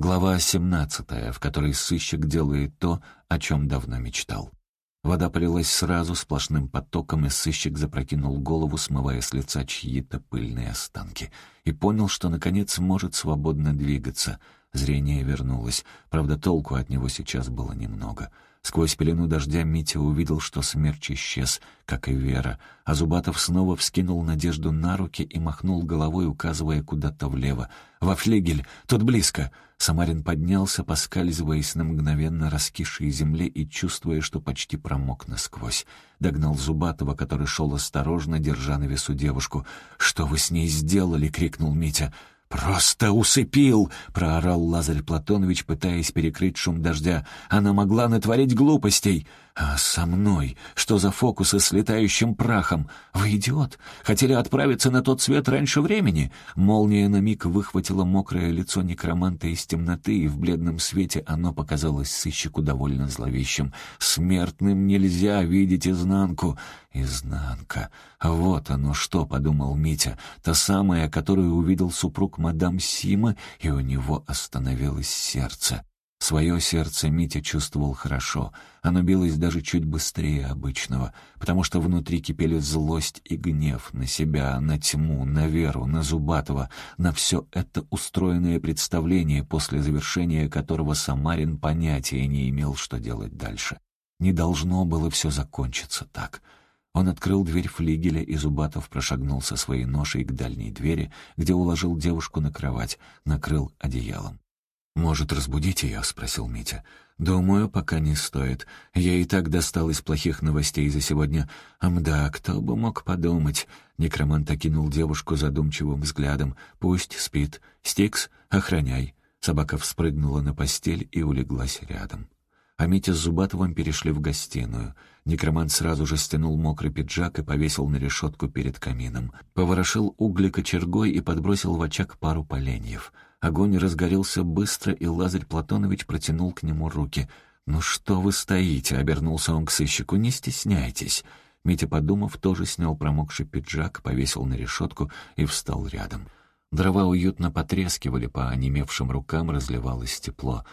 Глава 17, в которой сыщик делает то, о чем давно мечтал. Вода полилась сразу сплошным потоком, и сыщик запрокинул голову, смывая с лица чьи-то пыльные останки, и понял, что, наконец, может свободно двигаться. Зрение вернулось, правда, толку от него сейчас было немного — Сквозь пелену дождя Митя увидел, что смерч исчез, как и Вера, а Зубатов снова вскинул Надежду на руки и махнул головой, указывая куда-то влево. «Во флигель! Тут близко!» Самарин поднялся, поскальзываясь на мгновенно раскисшей земле и чувствуя, что почти промок насквозь. Догнал Зубатова, который шел осторожно, держа на весу девушку. «Что вы с ней сделали?» — крикнул Митя. «Просто усыпил!» — проорал Лазарь Платонович, пытаясь перекрыть шум дождя. «Она могла натворить глупостей!» «А со мной? Что за фокусы с летающим прахом? Вы идиот! Хотели отправиться на тот свет раньше времени?» Молния на миг выхватила мокрое лицо некроманта из темноты, и в бледном свете оно показалось сыщику довольно зловещим. «Смертным нельзя видеть изнанку!» «Изнанка! Вот оно что!» — подумал Митя. «Та самая, которую увидел супруг мадам Сима, и у него остановилось сердце». Свое сердце Митя чувствовал хорошо. Оно билось даже чуть быстрее обычного, потому что внутри кипели злость и гнев на себя, на тьму, на веру, на Зубатова, на все это устроенное представление, после завершения которого Самарин понятия не имел, что делать дальше. Не должно было все закончиться так. Он открыл дверь флигеля, и Зубатов прошагнул со своей ношей к дальней двери, где уложил девушку на кровать, накрыл одеялом. «Может, разбудить ее?» — спросил Митя. «Думаю, пока не стоит. Я и так достал из плохих новостей за сегодня. Амда, кто бы мог подумать?» Некромант окинул девушку задумчивым взглядом. «Пусть спит. Стикс, охраняй». Собака вспрыгнула на постель и улеглась рядом. А Митя с Зубатовым перешли в гостиную. Некромант сразу же стянул мокрый пиджак и повесил на решетку перед камином. Поворошил угли кочергой и подбросил в очаг пару поленьев — Огонь разгорелся быстро, и Лазарь Платонович протянул к нему руки. «Ну что вы стоите?» — обернулся он к сыщику. «Не стесняйтесь». Митя, подумав, тоже снял промокший пиджак, повесил на решетку и встал рядом. Дрова уютно потрескивали, по онемевшим рукам разливалось тепло.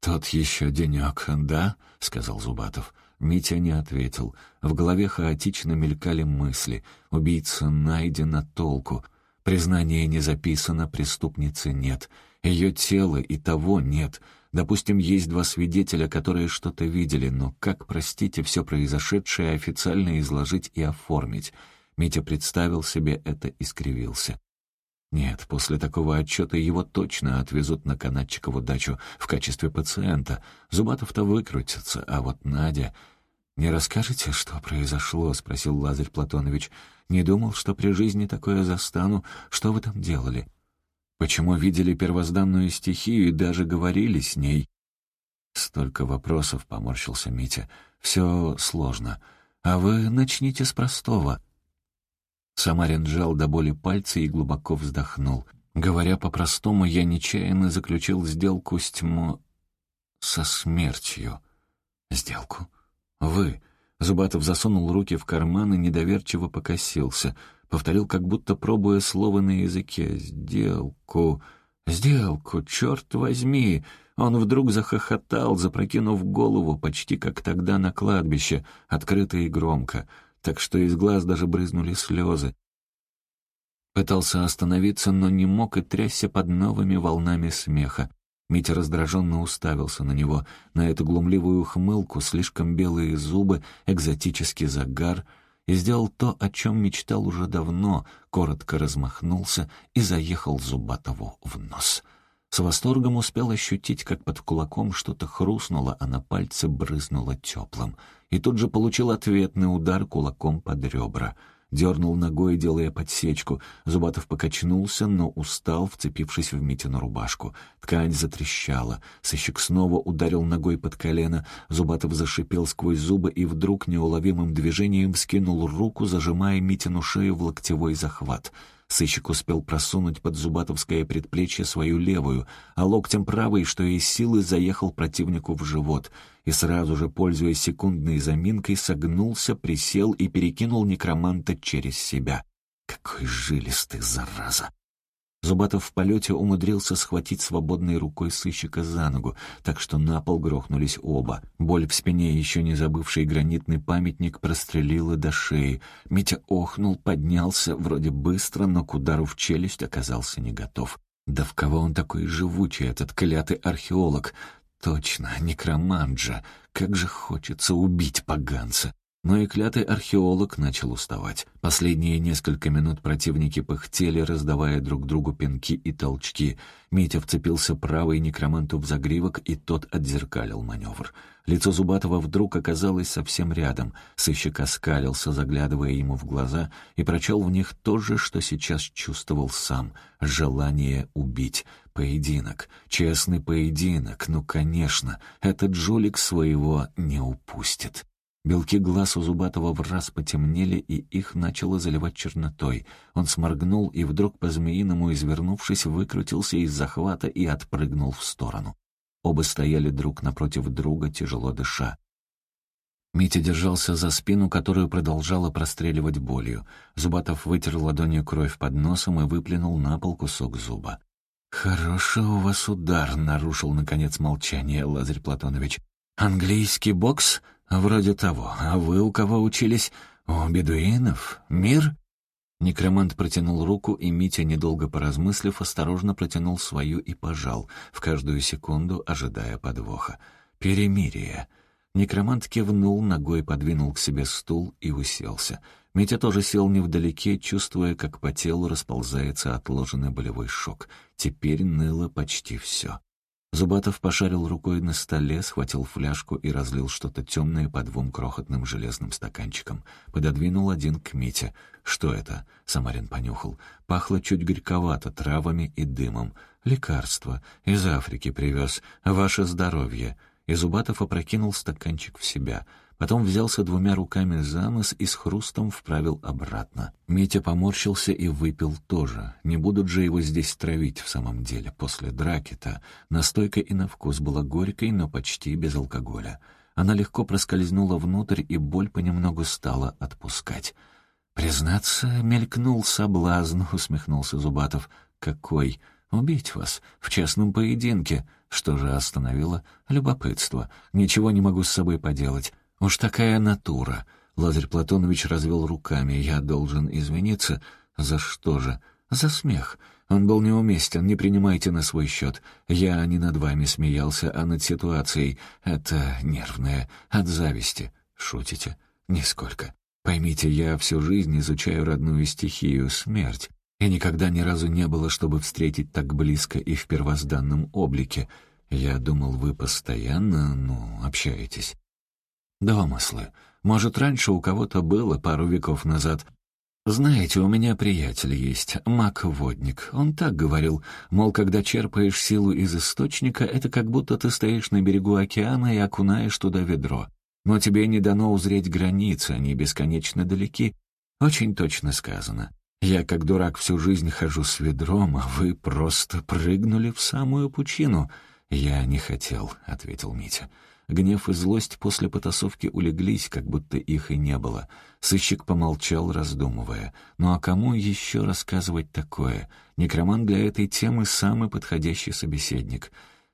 «Тот еще денек, да?» — сказал Зубатов. Митя не ответил. В голове хаотично мелькали мысли. Убийца найден, а толку — Признание не записано, преступницы нет. Ее тела и того нет. Допустим, есть два свидетеля, которые что-то видели, но как, простите, все произошедшее официально изложить и оформить? Митя представил себе это и скривился. Нет, после такого отчета его точно отвезут на Канадчикову дачу в качестве пациента. Зубатов-то выкрутится, а вот Надя... «Не расскажете, что произошло?» — спросил Лазарь Платонович. «Не думал, что при жизни такое застану. Что вы там делали? Почему видели первозданную стихию и даже говорили с ней?» «Столько вопросов», — поморщился Митя. «Все сложно. А вы начните с простого». Самарин сжал до боли пальцы и глубоко вздохнул. Говоря по-простому, я нечаянно заключил сделку с тьмо... со смертью. «Сделку?» «Вы». Зубатов засунул руки в карман и недоверчиво покосился. Повторил, как будто пробуя слово на языке. «Сделку». «Сделку, черт возьми!» Он вдруг захохотал, запрокинув голову, почти как тогда на кладбище, открыто и громко, так что из глаз даже брызнули слезы. Пытался остановиться, но не мог и трясся под новыми волнами смеха. Митя раздраженно уставился на него, на эту глумливую ухмылку, слишком белые зубы, экзотический загар, и сделал то, о чем мечтал уже давно, коротко размахнулся и заехал Зубатову в нос. С восторгом успел ощутить, как под кулаком что-то хрустнуло, а на пальце брызнуло теплым. И тут же получил ответный удар кулаком под ребра — дернул ногой, делая подсечку. Зубатов покачнулся, но устал, вцепившись в Митину рубашку. Ткань затрещала. Сыщик снова ударил ногой под колено. Зубатов зашипел сквозь зубы и вдруг неуловимым движением скинул руку, зажимая Митину шею в локтевой захват — Сыщик успел просунуть под зубатовское предплечье свою левую, а локтем правой, что из силы, заехал противнику в живот и сразу же, пользуясь секундной заминкой, согнулся, присел и перекинул некроманта через себя. «Какой жилистый, зараза!» Зубатов в полете умудрился схватить свободной рукой сыщика за ногу, так что на пол грохнулись оба. Боль в спине, еще не забывший гранитный памятник, прострелила до шеи. Митя охнул, поднялся, вроде быстро, но к удару в челюсть оказался не готов. Да в кого он такой живучий, этот клятый археолог? Точно, некромант же. Как же хочется убить поганца. Но и клятый археолог начал уставать. Последние несколько минут противники пыхтели, раздавая друг другу пинки и толчки. Митя вцепился правой некроманту в загривок, и тот отзеркалил маневр. Лицо Зубатова вдруг оказалось совсем рядом. Сыщик оскалился, заглядывая ему в глаза, и прочел в них то же, что сейчас чувствовал сам — желание убить. Поединок, честный поединок, ну, конечно, этот жулик своего не упустит. Белки глаз у Зубатова в раз потемнели, и их начало заливать чернотой. Он сморгнул и вдруг, по-змеиному извернувшись, выкрутился из захвата и отпрыгнул в сторону. Оба стояли друг напротив друга, тяжело дыша. Митя держался за спину, которую продолжала простреливать болью. Зубатов вытер ладонью кровь под носом и выплюнул на пол кусок зуба. «Хороший у вас удар», — нарушил, наконец, молчание Лазарь Платонович. «Английский бокс?» «Вроде того. А вы у кого учились? У бедуинов? Мир?» Некромант протянул руку, и Митя, недолго поразмыслив, осторожно протянул свою и пожал, в каждую секунду ожидая подвоха. «Перемирие». Некромант кивнул, ногой подвинул к себе стул и уселся. Митя тоже сел невдалеке, чувствуя, как по телу расползается отложенный болевой шок. Теперь ныло почти все. Зубатов пошарил рукой на столе, схватил фляжку и разлил что-то темное по двум крохотным железным стаканчикам. Пододвинул один к Мите. «Что это?» — Самарин понюхал. Пахло чуть горьковато, травами и дымом. «Лекарство. Из Африки привез. Ваше здоровье». И Зубатов опрокинул стаканчик в себя — Потом взялся двумя руками за нос и с хрустом вправил обратно. Митя поморщился и выпил тоже. Не будут же его здесь травить в самом деле. После драки-то настойка и на вкус была горькой, но почти без алкоголя. Она легко проскользнула внутрь, и боль понемногу стала отпускать. «Признаться, мелькнул соблазн», — усмехнулся Зубатов. «Какой? Убить вас в честном поединке. Что же остановило? Любопытство. Ничего не могу с собой поделать. «Уж такая натура!» Лазарь Платонович развел руками. «Я должен извиниться. За что же? За смех. Он был неуместен, не принимайте на свой счет. Я не над вами смеялся, а над ситуацией. Это нервное, от зависти. Шутите? Нисколько. Поймите, я всю жизнь изучаю родную стихию — смерть. И никогда ни разу не было, чтобы встретить так близко и в первозданном облике. Я думал, вы постоянно, ну, общаетесь. Домыслы. Может, раньше у кого-то было пару веков назад. Знаете, у меня приятель есть, маг-водник. Он так говорил, мол, когда черпаешь силу из источника, это как будто ты стоишь на берегу океана и окунаешь туда ведро. Но тебе не дано узреть границы, они бесконечно далеки. Очень точно сказано. Я, как дурак, всю жизнь хожу с ведром, а вы просто прыгнули в самую пучину. «Я не хотел», — ответил Митя. Гнев и злость после потасовки улеглись, как будто их и не было. Сыщик помолчал, раздумывая. «Ну а кому еще рассказывать такое? Некроман для этой темы самый подходящий собеседник».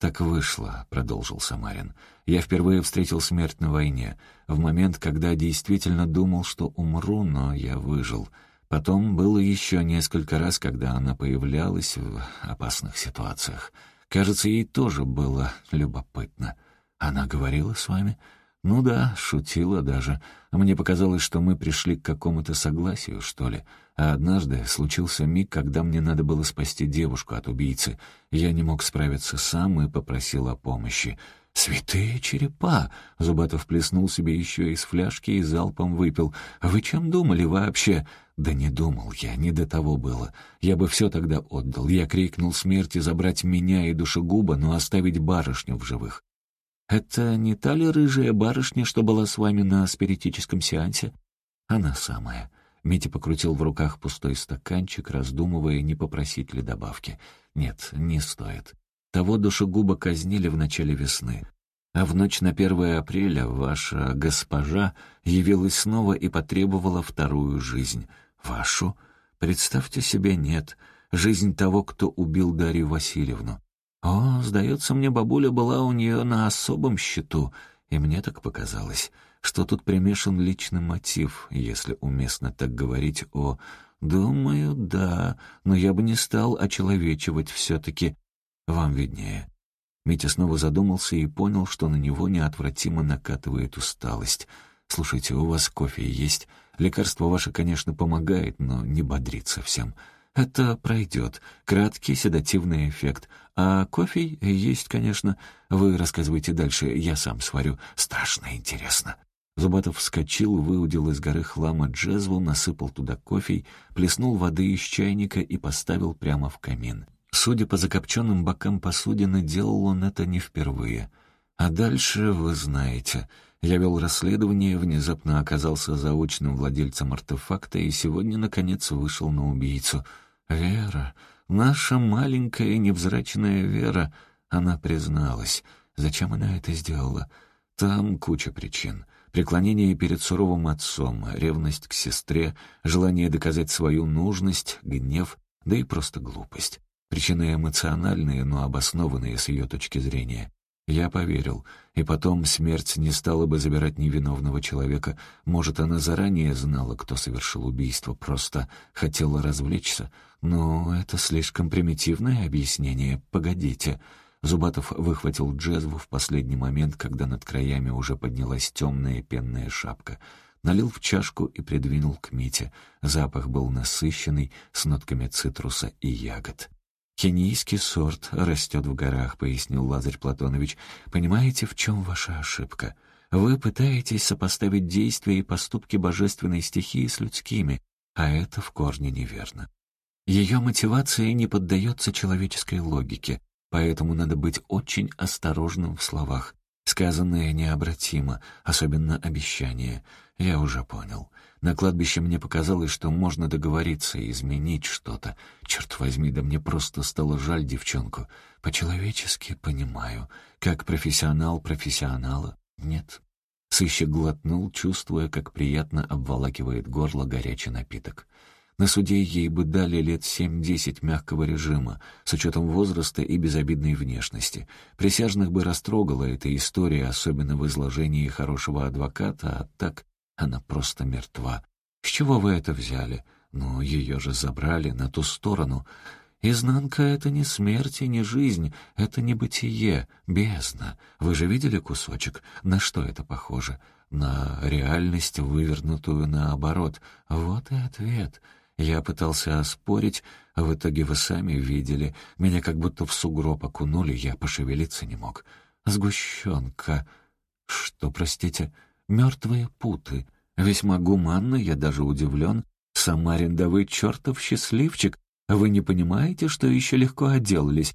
«Так вышло», — продолжил Самарин. «Я впервые встретил смерть на войне. В момент, когда действительно думал, что умру, но я выжил. Потом было еще несколько раз, когда она появлялась в опасных ситуациях. Кажется, ей тоже было любопытно». «Она говорила с вами?» «Ну да, шутила даже. Мне показалось, что мы пришли к какому-то согласию, что ли. А однажды случился миг, когда мне надо было спасти девушку от убийцы. Я не мог справиться сам и попросил о помощи. «Святые черепа!» — Зубатов плеснул себе еще из фляжки и залпом выпил. «Вы чем думали вообще?» «Да не думал я, не до того было. Я бы все тогда отдал. Я крикнул смерти забрать меня и душегуба, но оставить барышню в живых. «Это не та ли рыжая барышня, что была с вами на спиритическом сеансе?» «Она самая». Митя покрутил в руках пустой стаканчик, раздумывая, не попросить ли добавки. «Нет, не стоит. Того душегуба казнили в начале весны. А в ночь на 1 апреля ваша госпожа явилась снова и потребовала вторую жизнь. Вашу? Представьте себе, нет. жизнь того, кто убил Дарью Васильевну. О, сдается мне, бабуля была у нее на особом счету, и мне так показалось, что тут примешан личный мотив, если уместно так говорить о... Думаю, да, но я бы не стал очеловечивать все-таки. Вам виднее. Митя снова задумался и понял, что на него неотвратимо накатывает усталость. «Слушайте, у вас кофе есть? Лекарство ваше, конечно, помогает, но не бодрит совсем. Это пройдет. Краткий седативный эффект. А кофе есть, конечно. Вы рассказывайте дальше, я сам сварю. Страшно интересно». Зубатов вскочил, выудил из горы хлама джезву, насыпал туда кофе, плеснул воды из чайника и поставил прямо в камин. Судя по закопченным бокам посудины, делал он это не впервые. А дальше вы знаете. Я вел расследование, внезапно оказался заочным владельцем артефакта и сегодня, наконец, вышел на убийцу. Вера, наша маленькая невзрачная Вера, она призналась. Зачем она это сделала? Там куча причин. Преклонение перед суровым отцом, ревность к сестре, желание доказать свою нужность, гнев, да и просто глупость. Причины эмоциональные, но обоснованные с ее точки зрения. Я поверил. И потом смерть не стала бы забирать невиновного человека. Может, она заранее знала, кто совершил убийство, просто хотела развлечься. Но это слишком примитивное объяснение. Погодите. Зубатов выхватил джезву в последний момент, когда над краями уже поднялась темная пенная шапка. Налил в чашку и придвинул к Мите. Запах был насыщенный, с нотками цитруса и ягод. «Кенийский сорт растет в горах», — пояснил Лазарь Платонович. «Понимаете, в чем ваша ошибка? Вы пытаетесь сопоставить действия и поступки божественной стихии с людскими, а это в корне неверно. Ее мотивация не поддается человеческой логике, поэтому надо быть очень осторожным в словах. Сказанное необратимо, особенно обещание. Я уже понял. На кладбище мне показалось, что можно договориться и изменить что-то. Черт возьми, да мне просто стало жаль девчонку. По-человечески понимаю. Как профессионал профессионала? Нет. Сыщик глотнул, чувствуя, как приятно обволакивает горло горячий напиток. На суде ей бы дали лет семь-десять мягкого режима, с учетом возраста и безобидной внешности. Присяжных бы растрогала эта история, особенно в изложении хорошего адвоката, а так она просто мертва. С чего вы это взяли? Ну, ее же забрали на ту сторону. Изнанка — это не смерть и не жизнь, это не бытие, бездна. Вы же видели кусочек? На что это похоже? На реальность, вывернутую наоборот. Вот и ответ. Я пытался оспорить, а в итоге вы сами видели. Меня как будто в сугроб окунули, я пошевелиться не мог. Сгущенка. Что, простите? Мертвые путы. Весьма гуманно, я даже удивлен. Самарин, да вы чертов счастливчик. Вы не понимаете, что еще легко отделались?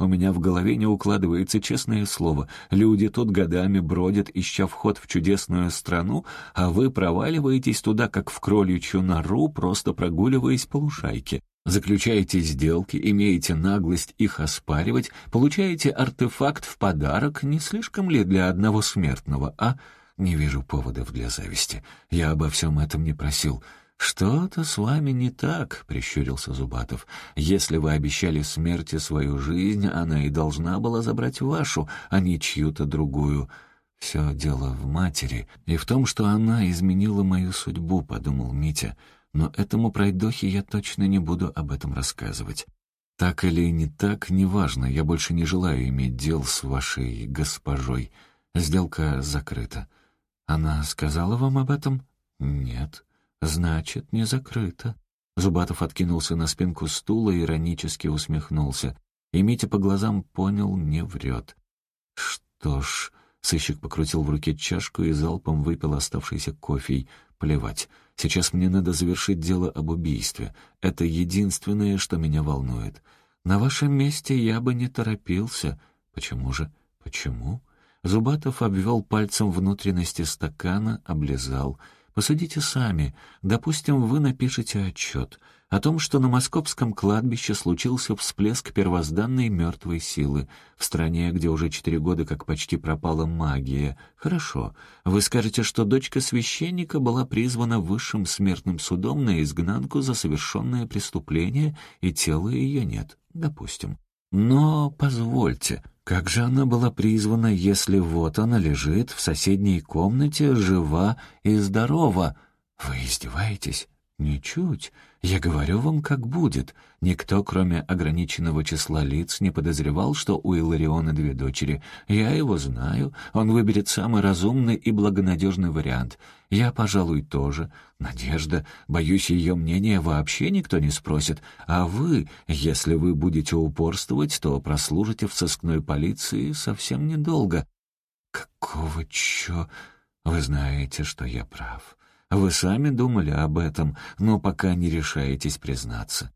У меня в голове не укладывается честное слово. Люди тут годами бродят, ища вход в чудесную страну, а вы проваливаетесь туда, как в кроличью нору, просто прогуливаясь по лужайке. Заключаете сделки, имеете наглость их оспаривать, получаете артефакт в подарок, не слишком ли для одного смертного, а... Не вижу поводов для зависти. Я обо всем этом не просил. «Что-то с вами не так», — прищурился Зубатов. «Если вы обещали смерти свою жизнь, она и должна была забрать вашу, а не чью-то другую». «Все дело в матери и в том, что она изменила мою судьбу», — подумал Митя. «Но этому пройдохе я точно не буду об этом рассказывать. Так или не так, неважно, я больше не желаю иметь дел с вашей госпожой. Сделка закрыта». «Она сказала вам об этом?» «Нет». «Значит, не закрыто». Зубатов откинулся на спинку стула и иронически усмехнулся. И Митя по глазам понял, не врет. «Что ж...» — сыщик покрутил в руке чашку и залпом выпил оставшийся кофе. «Плевать. Сейчас мне надо завершить дело об убийстве. Это единственное, что меня волнует. На вашем месте я бы не торопился. Почему же? Почему?» Зубатов обвел пальцем внутренности стакана, облизал — Посудите сами. Допустим, вы напишете отчет о том, что на московском кладбище случился всплеск первозданной мертвой силы, в стране, где уже четыре года как почти пропала магия. Хорошо, вы скажете, что дочка священника была призвана высшим смертным судом на изгнанку за совершенное преступление, и тела ее нет. Допустим. Но позвольте, как же она была призвана, если вот она лежит в соседней комнате, жива и здорова? Вы издеваетесь? «Ничуть. Я говорю вам, как будет. Никто, кроме ограниченного числа лиц, не подозревал, что у Илариона две дочери. Я его знаю. Он выберет самый разумный и благонадежный вариант. Я, пожалуй, тоже. Надежда. Боюсь, ее мнение вообще никто не спросит. А вы, если вы будете упорствовать, то прослужите в сыскной полиции совсем недолго». «Какого чё? Вы знаете, что я прав». Вы сами думали об этом, но пока не решаетесь признаться».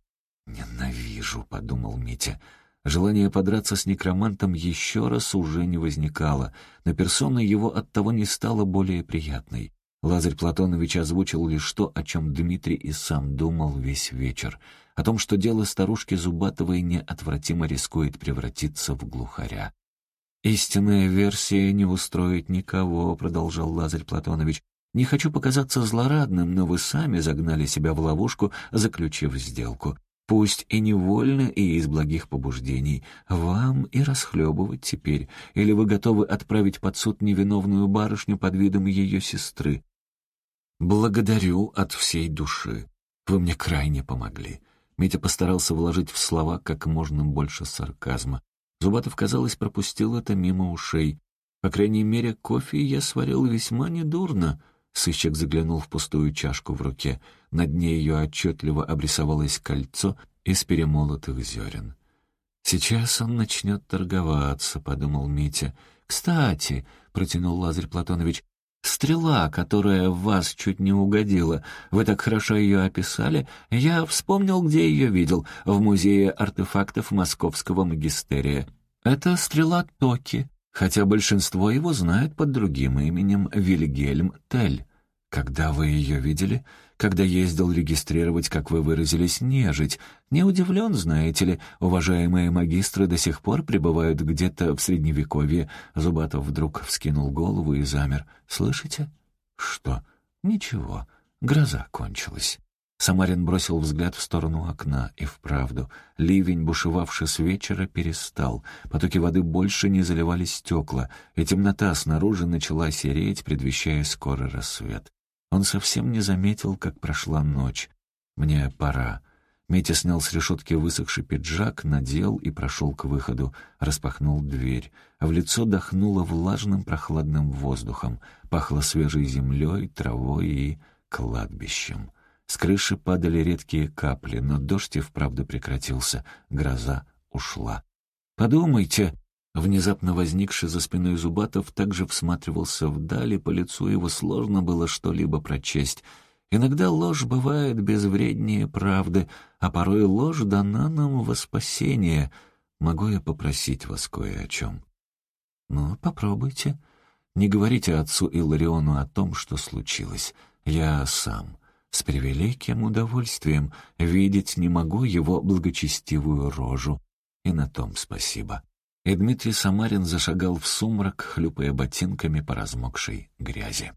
«Ненавижу», — подумал Митя. Желание подраться с некромантом еще раз уже не возникало, но персона его оттого не стала более приятной. Лазарь Платонович озвучил лишь то, о чем Дмитрий и сам думал весь вечер. О том, что дело старушки Зубатовой неотвратимо рискует превратиться в глухаря. «Истинная версия не устроит никого», — продолжал Лазарь Платонович. Не хочу показаться злорадным, но вы сами загнали себя в ловушку, заключив сделку. Пусть и невольно, и из благих побуждений. Вам и расхлебывать теперь. Или вы готовы отправить под суд невиновную барышню под видом ее сестры? Благодарю от всей души. Вы мне крайне помогли. Митя постарался вложить в слова как можно больше сарказма. Зубатов, казалось, пропустил это мимо ушей. По крайней мере, кофе я сварил весьма недурно. Сыщик заглянул в пустую чашку в руке. На дне ее отчетливо обрисовалось кольцо из перемолотых зерен. «Сейчас он начнет торговаться», — подумал Митя. «Кстати», — протянул Лазарь Платонович, «стрела, которая в вас чуть не угодила, вы так хорошо ее описали, я вспомнил, где ее видел, в музее артефактов Московского магистерия. Это стрела Токи, хотя большинство его знают под другим именем Вильгельм Тель. Когда вы ее видели? Когда ездил регистрировать, как вы выразились, нежить. Не удивлен, знаете ли, уважаемые магистры до сих пор пребывают где-то в Средневековье. Зубатов вдруг вскинул голову и замер. «Слышите?» «Что?» «Ничего. Гроза кончилась». Самарин бросил взгляд в сторону окна, и вправду, ливень, бушевавший с вечера, перестал. Потоки воды больше не заливали стекла, и темнота снаружи начала сереть, предвещая скорый рассвет. Он совсем не заметил, как прошла ночь. «Мне пора». Митя снял с решетки высохший пиджак, надел и прошел к выходу, распахнул дверь. А в лицо дохнуло влажным прохладным воздухом, пахло свежей землей, травой и кладбищем. С крыши падали редкие капли, но дождь и вправду прекратился, гроза ушла. «Подумайте!» Внезапно возникший за спиной Зубатов также всматривался вдали, по лицу его сложно было что-либо прочесть. Иногда ложь бывает безвреднее правды, а порой ложь дана нам во спасение. Могу я попросить вас кое о чем? Ну, попробуйте. Не говорите отцу Илариону о том, что случилось. Я сам. С превеликим удовольствием видеть не могу его благочестивую рожу. И на том спасибо. И Дмитрий Самарин зашагал в сумрак, хлюпая ботинками по размокшей грязи.